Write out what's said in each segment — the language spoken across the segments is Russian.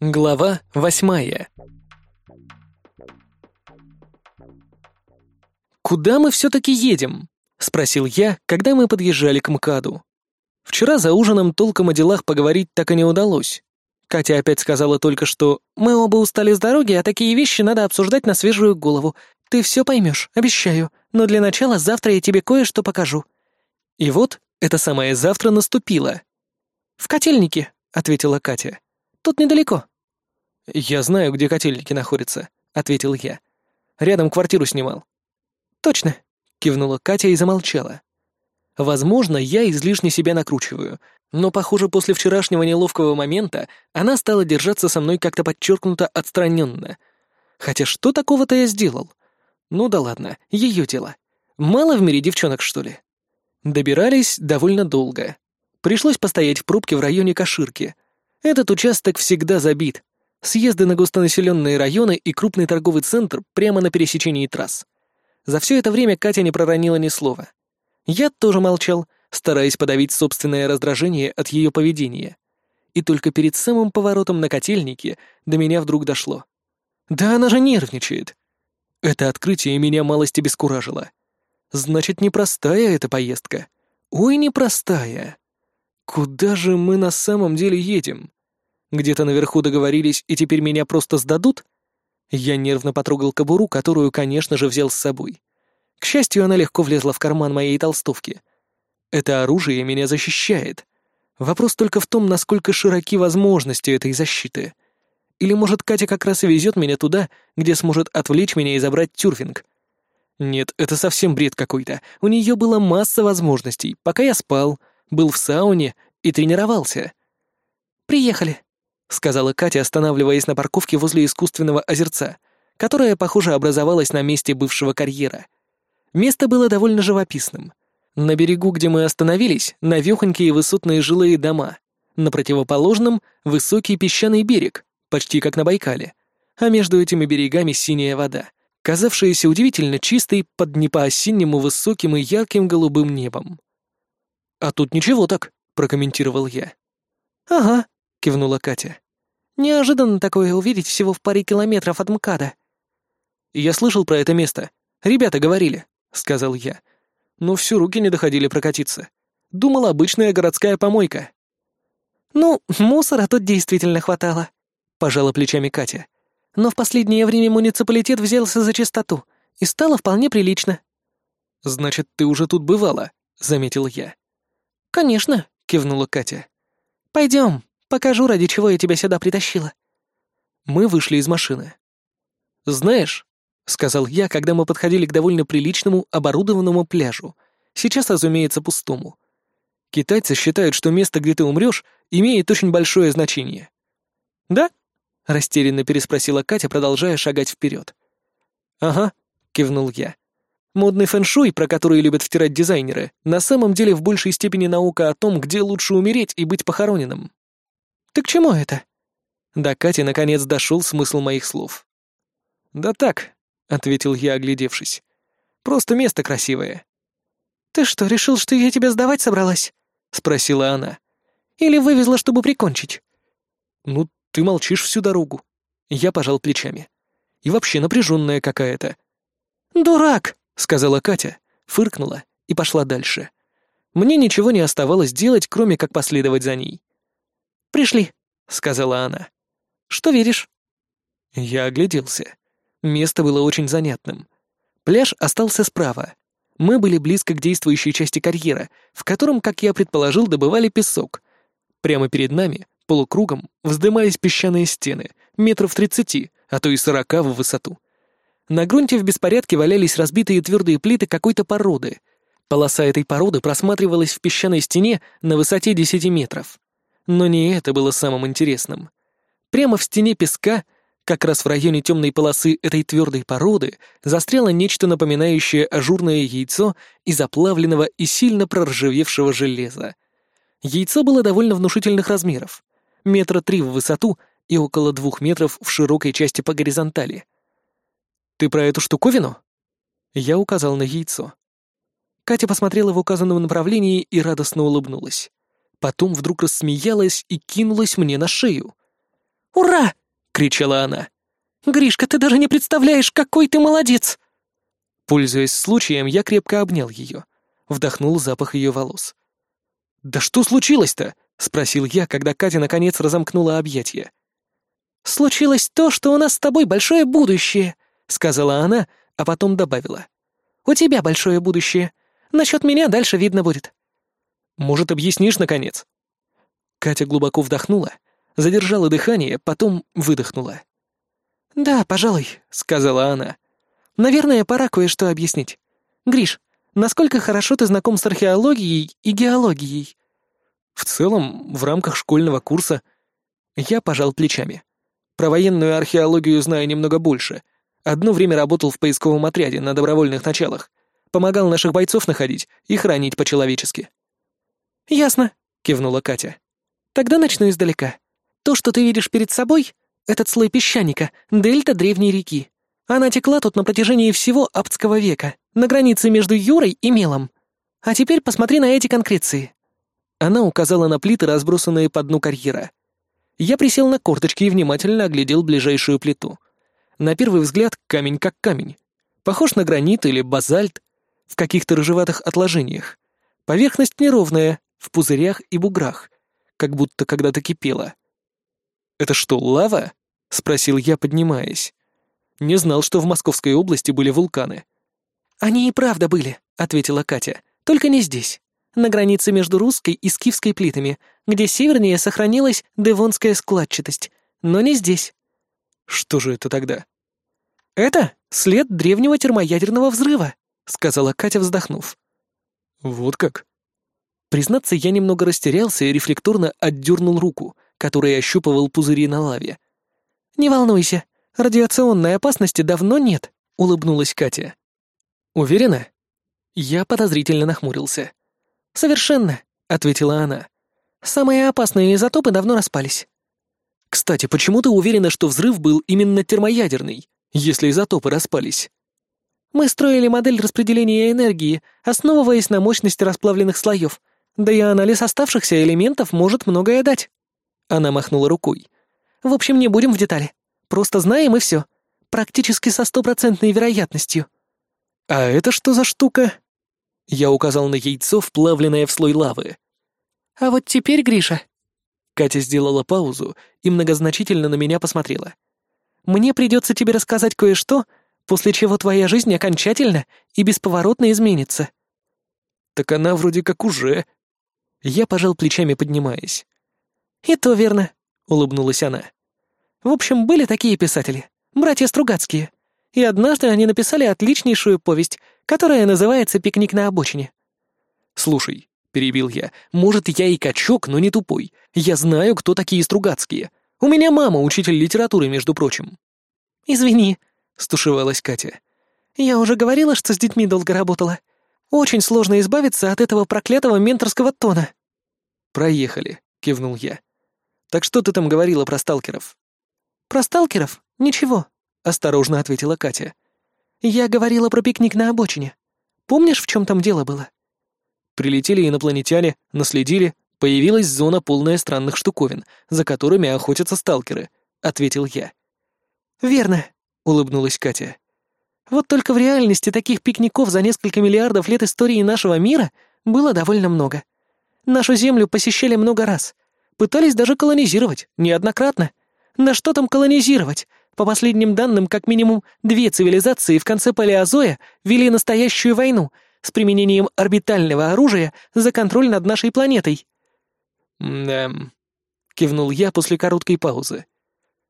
Глава восьмая «Куда мы все-таки едем?» — спросил я, когда мы подъезжали к МКАДу. Вчера за ужином толком о делах поговорить так и не удалось. Катя опять сказала только, что «мы оба устали с дороги, а такие вещи надо обсуждать на свежую голову. Ты все поймешь, обещаю, но для начала завтра я тебе кое-что покажу». И вот это самое завтра наступило. «В котельнике», — ответила Катя. «Тут недалеко». «Я знаю, где котельники находятся», — ответил я. «Рядом квартиру снимал». «Точно», — кивнула Катя и замолчала. Возможно, я излишне себя накручиваю, но, похоже, после вчерашнего неловкого момента она стала держаться со мной как-то подчеркнуто отстраненно. Хотя что такого-то я сделал? Ну да ладно, ее дело. Мало в мире девчонок, что ли? Добирались довольно долго. Пришлось постоять в пробке в районе Каширки. Этот участок всегда забит. Съезды на густонаселенные районы и крупный торговый центр прямо на пересечении трасс. За все это время Катя не проронила ни слова. Я тоже молчал, стараясь подавить собственное раздражение от ее поведения. И только перед самым поворотом на котельнике до меня вдруг дошло. Да она же нервничает. Это открытие меня малость обескуражило. Значит, непростая эта поездка. Ой, непростая. Куда же мы на самом деле едем? Где-то наверху договорились, и теперь меня просто сдадут? Я нервно потрогал кобуру, которую, конечно же, взял с собой. К счастью, она легко влезла в карман моей толстовки. Это оружие меня защищает. Вопрос только в том, насколько широки возможности этой защиты. Или, может, Катя как раз и везет меня туда, где сможет отвлечь меня и забрать тюрфинг. Нет, это совсем бред какой-то. У нее была масса возможностей, пока я спал, был в сауне и тренировался. «Приехали», — сказала Катя, останавливаясь на парковке возле искусственного озерца, которое, похоже, образовалось на месте бывшего карьера. Место было довольно живописным. На берегу, где мы остановились, навехонькие высотные жилые дома. На противоположном — высокий песчаный берег, почти как на Байкале. А между этими берегами синяя вода, казавшаяся удивительно чистой под не по-осеннему высоким и ярким голубым небом. «А тут ничего так», — прокомментировал я. «Ага», — кивнула Катя. «Неожиданно такое увидеть всего в паре километров от МКАДа». «Я слышал про это место. Ребята говорили», — сказал я. «Но все руки не доходили прокатиться. Думал, обычная городская помойка». «Ну, мусора тут действительно хватало», — пожала плечами Катя. «Но в последнее время муниципалитет взялся за чистоту, и стало вполне прилично». «Значит, ты уже тут бывала», — заметил я. «Конечно», — кивнула Катя. «Пойдем, покажу, ради чего я тебя сюда притащила». Мы вышли из машины. «Знаешь», — сказал я, когда мы подходили к довольно приличному оборудованному пляжу, сейчас, разумеется, пустому. Китайцы считают, что место, где ты умрешь, имеет очень большое значение. «Да?» — растерянно переспросила Катя, продолжая шагать вперед. «Ага», — кивнул я. Модный фэншуй, про который любят втирать дизайнеры, на самом деле в большей степени наука о том, где лучше умереть и быть похороненным. «Ты к чему это?» До Кати наконец дошел смысл моих слов. «Да так», — ответил я, оглядевшись. «Просто место красивое». «Ты что, решил, что я тебя сдавать собралась?» — спросила она. «Или вывезла, чтобы прикончить?» «Ну, ты молчишь всю дорогу». Я пожал плечами. «И вообще напряженная какая-то». «Дурак!» — сказала Катя, фыркнула и пошла дальше. Мне ничего не оставалось делать, кроме как последовать за ней. «Пришли», — сказала она. «Что веришь?» Я огляделся. Место было очень занятным. Пляж остался справа. Мы были близко к действующей части карьера, в котором, как я предположил, добывали песок. Прямо перед нами, полукругом, вздымались песчаные стены, метров тридцати, а то и сорока в высоту. На грунте в беспорядке валялись разбитые твердые плиты какой-то породы. Полоса этой породы просматривалась в песчаной стене на высоте 10 метров. Но не это было самым интересным. Прямо в стене песка, как раз в районе темной полосы этой твердой породы, застряло нечто напоминающее ажурное яйцо из оплавленного и сильно проржавевшего железа. Яйцо было довольно внушительных размеров. Метра три в высоту и около двух метров в широкой части по горизонтали — «Ты про эту штуковину?» Я указал на яйцо. Катя посмотрела в указанном направлении и радостно улыбнулась. Потом вдруг рассмеялась и кинулась мне на шею. «Ура!» — кричала она. «Гришка, ты даже не представляешь, какой ты молодец!» Пользуясь случаем, я крепко обнял ее, вдохнул запах ее волос. «Да что случилось-то?» — спросил я, когда Катя наконец разомкнула объятия. «Случилось то, что у нас с тобой большое будущее», — сказала она, а потом добавила. «У тебя большое будущее. Насчет меня дальше видно будет». «Может, объяснишь, наконец?» Катя глубоко вдохнула, задержала дыхание, потом выдохнула. «Да, пожалуй», — сказала она. «Наверное, пора кое-что объяснить. Гриш, насколько хорошо ты знаком с археологией и геологией?» «В целом, в рамках школьного курса...» Я пожал плечами. Про военную археологию знаю немного больше. Одно время работал в поисковом отряде на добровольных началах. Помогал наших бойцов находить и хранить по-человечески. «Ясно», — кивнула Катя. «Тогда начну издалека. То, что ты видишь перед собой, этот слой песчаника, дельта древней реки. Она текла тут на протяжении всего Аптского века, на границе между Юрой и Мелом. А теперь посмотри на эти конкреции». Она указала на плиты, разбросанные по дну карьера. Я присел на корточки и внимательно оглядел ближайшую плиту. На первый взгляд камень как камень. Похож на гранит или базальт, в каких-то рыжеватых отложениях. Поверхность неровная, в пузырях и буграх, как будто когда-то кипела. «Это что, лава?» — спросил я, поднимаясь. Не знал, что в Московской области были вулканы. «Они и правда были», — ответила Катя. «Только не здесь. На границе между русской и скифской плитами, где севернее сохранилась девонская складчатость. Но не здесь». «Что же это тогда?» «Это след древнего термоядерного взрыва», — сказала Катя, вздохнув. «Вот как?» Признаться, я немного растерялся и рефлекторно отдернул руку, которой ощупывал пузыри на лаве. «Не волнуйся, радиационной опасности давно нет», — улыбнулась Катя. «Уверена?» Я подозрительно нахмурился. «Совершенно», — ответила она. «Самые опасные изотопы давно распались». «Кстати, почему ты уверена, что взрыв был именно термоядерный, если изотопы распались?» «Мы строили модель распределения энергии, основываясь на мощности расплавленных слоев, да и анализ оставшихся элементов может многое дать». Она махнула рукой. «В общем, не будем в детали. Просто знаем и все. Практически со стопроцентной вероятностью». «А это что за штука?» Я указал на яйцо, вплавленное в слой лавы. «А вот теперь, Гриша...» Катя сделала паузу и многозначительно на меня посмотрела. «Мне придется тебе рассказать кое-что, после чего твоя жизнь окончательно и бесповоротно изменится». «Так она вроде как уже...» Я пожал плечами, поднимаясь. «И то верно», — улыбнулась она. «В общем, были такие писатели, братья Стругацкие, и однажды они написали отличнейшую повесть, которая называется «Пикник на обочине». «Слушай», — перебил я, — «может, я и качок, но не тупой. Я знаю, кто такие Стругацкие. У меня мама учитель литературы, между прочим». «Извини», — стушевалась Катя. «Я уже говорила, что с детьми долго работала. Очень сложно избавиться от этого проклятого менторского тона». «Проехали», — кивнул я. «Так что ты там говорила про сталкеров?» «Про сталкеров? Ничего», — осторожно ответила Катя. «Я говорила про пикник на обочине. Помнишь, в чем там дело было?» Прилетели инопланетяне, наследили, появилась зона, полная странных штуковин, за которыми охотятся сталкеры, — ответил я. «Верно», — улыбнулась Катя. «Вот только в реальности таких пикников за несколько миллиардов лет истории нашего мира было довольно много. Нашу Землю посещали много раз — Пытались даже колонизировать, неоднократно. На что там колонизировать? По последним данным, как минимум две цивилизации в конце Палеозоя вели настоящую войну с применением орбитального оружия за контроль над нашей планетой. «Да...» — кивнул я после короткой паузы.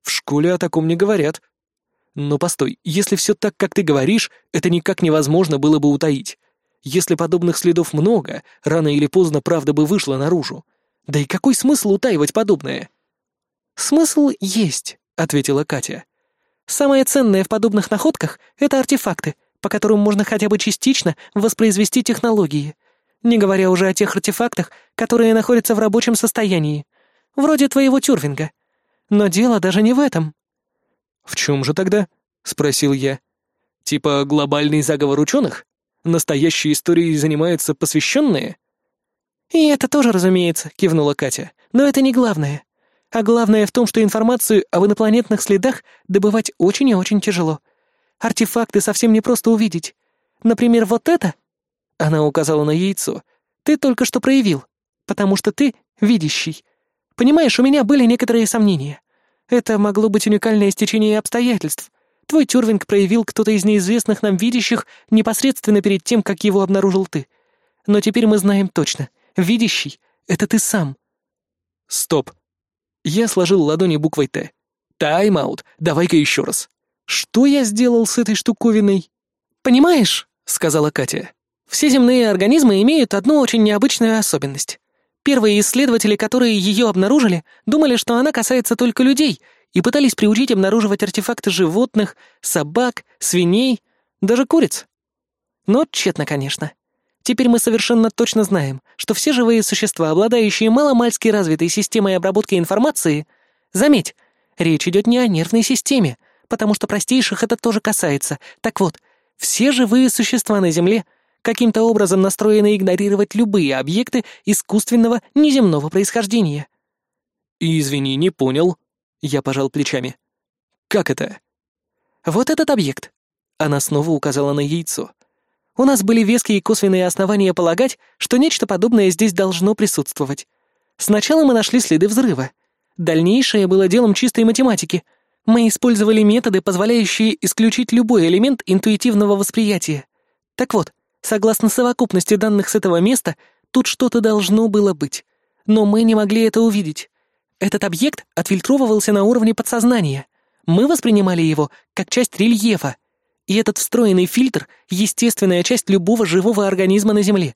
«В школе о таком не говорят. Но постой, если все так, как ты говоришь, это никак невозможно было бы утаить. Если подобных следов много, рано или поздно правда бы вышла наружу. Да и какой смысл утаивать подобное? Смысл есть, ответила Катя. Самое ценное в подобных находках — это артефакты, по которым можно хотя бы частично воспроизвести технологии, не говоря уже о тех артефактах, которые находятся в рабочем состоянии, вроде твоего тюрвинга. Но дело даже не в этом. «В чем же тогда?» — спросил я. «Типа глобальный заговор ученых? Настоящей историей занимаются посвященные?» «И это тоже, разумеется», — кивнула Катя. «Но это не главное. А главное в том, что информацию об инопланетных следах добывать очень и очень тяжело. Артефакты совсем не просто увидеть. Например, вот это...» Она указала на яйцо. «Ты только что проявил, потому что ты видящий. Понимаешь, у меня были некоторые сомнения. Это могло быть уникальное стечение обстоятельств. Твой Тюрвинг проявил кто-то из неизвестных нам видящих непосредственно перед тем, как его обнаружил ты. Но теперь мы знаем точно. Видящий — это ты сам. Стоп. Я сложил ладони буквой «Т». Тайм-аут. Давай-ка еще раз. Что я сделал с этой штуковиной? Понимаешь, — сказала Катя, — все земные организмы имеют одну очень необычную особенность. Первые исследователи, которые ее обнаружили, думали, что она касается только людей, и пытались приучить обнаруживать артефакты животных, собак, свиней, даже куриц. Но тщетно, конечно. Теперь мы совершенно точно знаем, что все живые существа, обладающие маломальски развитой системой обработки информации, заметь, речь идет не о нервной системе, потому что простейших это тоже касается. Так вот, все живые существа на Земле каким-то образом настроены игнорировать любые объекты искусственного неземного происхождения. «Извини, не понял», — я пожал плечами. «Как это?» «Вот этот объект», — она снова указала на яйцо. У нас были веские и косвенные основания полагать, что нечто подобное здесь должно присутствовать. Сначала мы нашли следы взрыва. Дальнейшее было делом чистой математики. Мы использовали методы, позволяющие исключить любой элемент интуитивного восприятия. Так вот, согласно совокупности данных с этого места, тут что-то должно было быть. Но мы не могли это увидеть. Этот объект отфильтровывался на уровне подсознания. Мы воспринимали его как часть рельефа, и этот встроенный фильтр — естественная часть любого живого организма на Земле.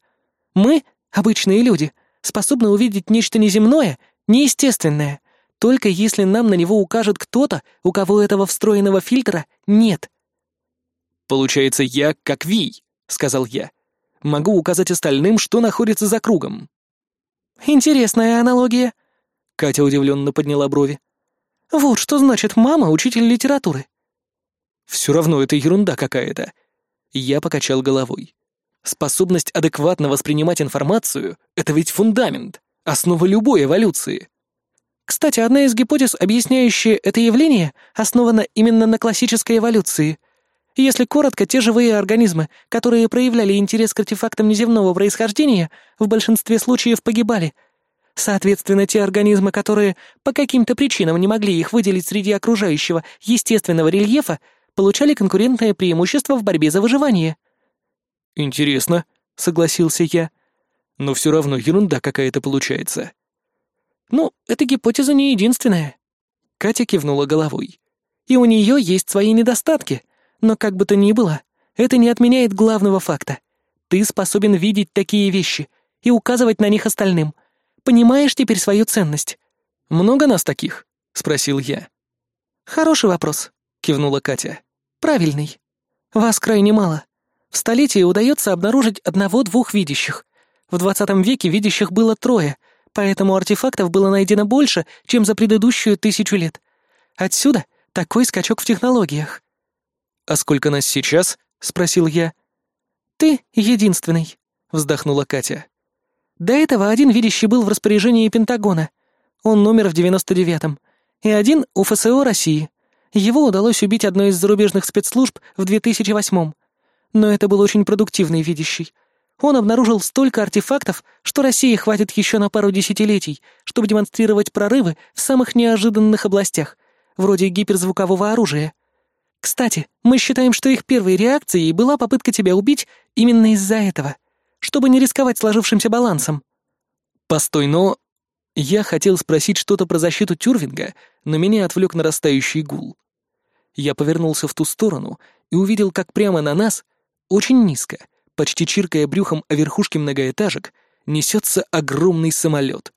Мы, обычные люди, способны увидеть нечто неземное, неестественное, только если нам на него укажет кто-то, у кого этого встроенного фильтра нет. «Получается, я как Вий», — сказал я. «Могу указать остальным, что находится за кругом». «Интересная аналогия», — Катя удивленно подняла брови. «Вот что значит мама, учитель литературы. Все равно это ерунда какая-то. Я покачал головой. Способность адекватно воспринимать информацию — это ведь фундамент, основа любой эволюции. Кстати, одна из гипотез, объясняющая это явление, основана именно на классической эволюции. Если коротко, те живые организмы, которые проявляли интерес к артефактам неземного происхождения, в большинстве случаев погибали. Соответственно, те организмы, которые по каким-то причинам не могли их выделить среди окружающего естественного рельефа, получали конкурентное преимущество в борьбе за выживание. «Интересно», — согласился я. «Но все равно ерунда какая-то получается». «Ну, эта гипотеза не единственная». Катя кивнула головой. «И у нее есть свои недостатки, но как бы то ни было, это не отменяет главного факта. Ты способен видеть такие вещи и указывать на них остальным. Понимаешь теперь свою ценность?» «Много нас таких?» — спросил я. «Хороший вопрос. — кивнула Катя. «Правильный. Вас крайне мало. В столетии удается обнаружить одного-двух видящих. В двадцатом веке видящих было трое, поэтому артефактов было найдено больше, чем за предыдущую тысячу лет. Отсюда такой скачок в технологиях». «А сколько нас сейчас?» — спросил я. «Ты единственный», — вздохнула Катя. «До этого один видящий был в распоряжении Пентагона. Он номер в девяносто девятом. И один у ФСО России. Его удалось убить одной из зарубежных спецслужб в 2008-м. Но это был очень продуктивный видящий. Он обнаружил столько артефактов, что России хватит еще на пару десятилетий, чтобы демонстрировать прорывы в самых неожиданных областях, вроде гиперзвукового оружия. Кстати, мы считаем, что их первой реакцией была попытка тебя убить именно из-за этого, чтобы не рисковать сложившимся балансом. Постой, но... Я хотел спросить что-то про защиту Тюрвинга, но меня отвлек нарастающий гул. Я повернулся в ту сторону и увидел, как прямо на нас, очень низко, почти чиркая брюхом о верхушке многоэтажек, несется огромный самолет.